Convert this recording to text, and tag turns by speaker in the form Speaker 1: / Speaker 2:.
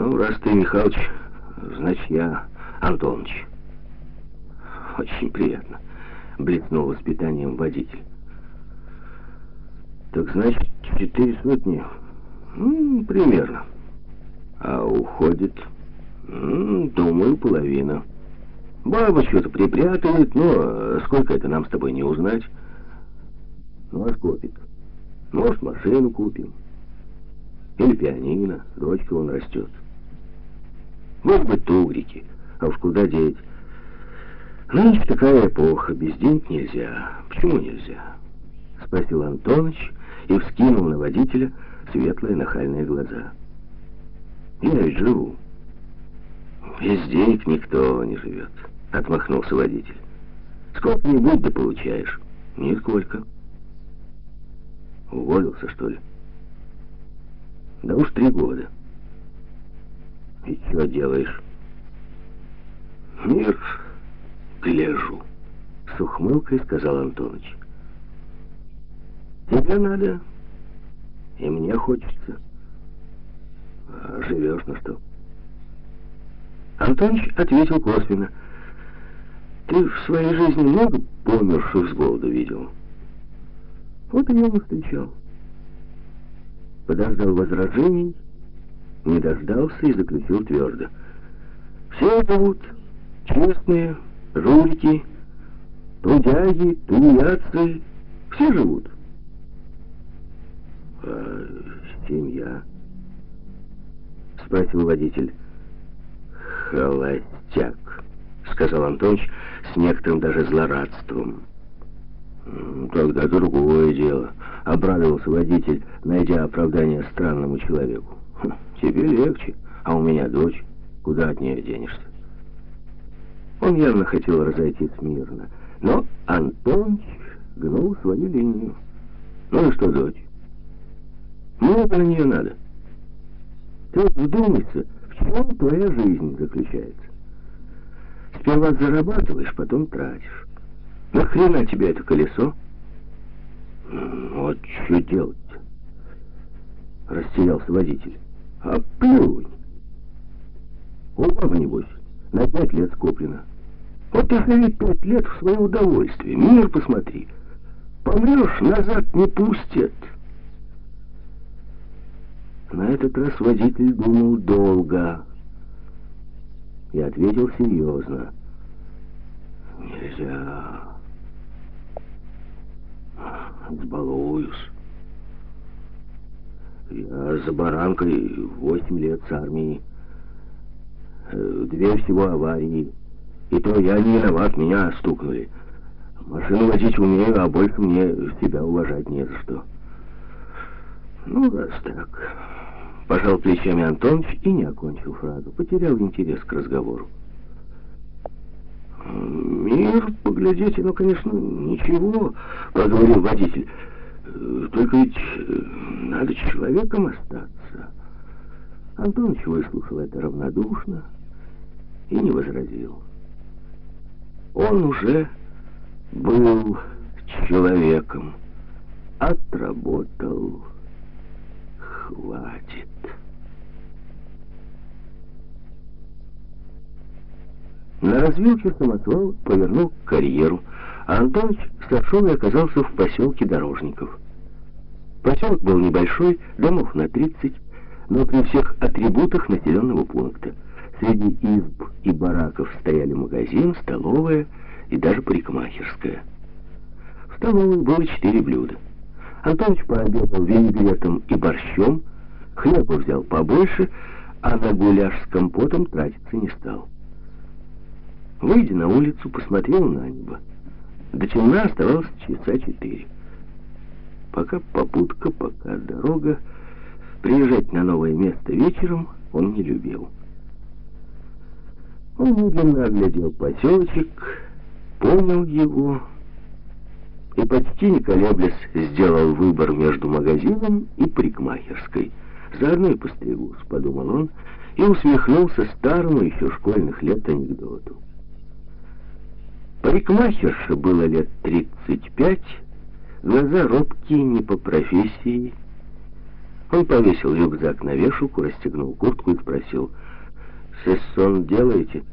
Speaker 1: Ну, раз ты Михалыч, значит, я Антоныч. Очень приятно. Блеснул воспитанием водитель. Так значит, четыре сотни? Ну, примерно. А уходит, думаю, половина. Баба что-то припрятывает, но сколько это нам с тобой не узнать. Ну, а скопит. Может, машину купим. Или пианино, дочка он растет. Может быть, тугрики. А уж куда деть? Нынче такая эпоха, без денег нельзя. Почему нельзя? Спросил Антоныч и вскинул на водителя светлые нахальные глаза. Я ведь живу. Без денег никто не живет, отмахнулся водитель. Сколько-нибудь да получаешь. Нисколько. Уволился, что ли? Да уж три года. И что делаешь? Мир гляжу. С ухмылкой сказал Антоныч. Тебе надо, и мне хочется. А живешь на что? Антоныч ответил косвенно. Ты в своей жизни много померших с голоду видел? Вот и я не встречал. Подождал возражений, не дождался и заключил твердо. Все живут, честные, жулики, трудяги, тунеядцы, все живут. А семья? Спросил водитель. Холостяк, сказал Антонович с некоторым даже злорадством. «Тогда другое дело», — обрадовался водитель, найдя оправдание странному человеку. «Хм, «Тебе легче, а у меня дочь. Куда от нее денешься?» Он явно хотел разойтись мирно, но Антонович гнул свою линию. «Ну и что, дочь? Много на нее надо. Ты вот вдумайся, в чем твоя жизнь заключается. Сперва зарабатываешь, потом тратишь. Нахрена тебе это колесо? Вот что делать-то? Растерялся водитель. А плюнь. У бабы, небось, на пять лет скоплено. Вот ты живи пять лет в свое удовольствие. Мир посмотри. Помрешь, назад не пустят. На этот раз водитель думал долго и ответил серьезно. Нельзя сбалуюсь. Я за баранкой восемь лет с армией. Э, две всего аварии. И то я не виноват, меня стукнули. Машину водить умею, а больше мне себя уважать не за что. Ну, раз так. Пожал плечами Антонович и не окончил фразу. Потерял интерес к разговору. «Мир, поглядите, ну, конечно, ничего», — проговорил водитель. «Только ведь э, надо человеком остаться». Антонович выслушал это равнодушно и не возразил. Он уже был человеком, отработал, хватит. На развилке самосвал повернул к карьеру, а Антонович сошел и оказался в поселке Дорожников. Поселок был небольшой, домов на 30, но при всех атрибутах населенного пункта. Среди изб и бараков стояли магазин, столовая и даже парикмахерская. В столовой было четыре блюда. Антонович пообедал винегретом и борщом, хлеба взял побольше, а на гуляш с компотом тратиться не стал. Выйдя на улицу, посмотрел на небо. До темна оставалось часа четыре. Пока попутка, пока дорога, приезжать на новое место вечером он не любил. Он медленно оглядел поселочек, понял его и почти не колеблясь сделал выбор между магазином и парикмахерской. «Заодно и постригусь», — подумал он, и усмехнулся старому еще школьных лет анекдоту. Парикмахерше было лет 35, глаза робкие, не по профессии. Он повесил рюкзак на вешалку, расстегнул куртку и спросил, «Сессон делаете?»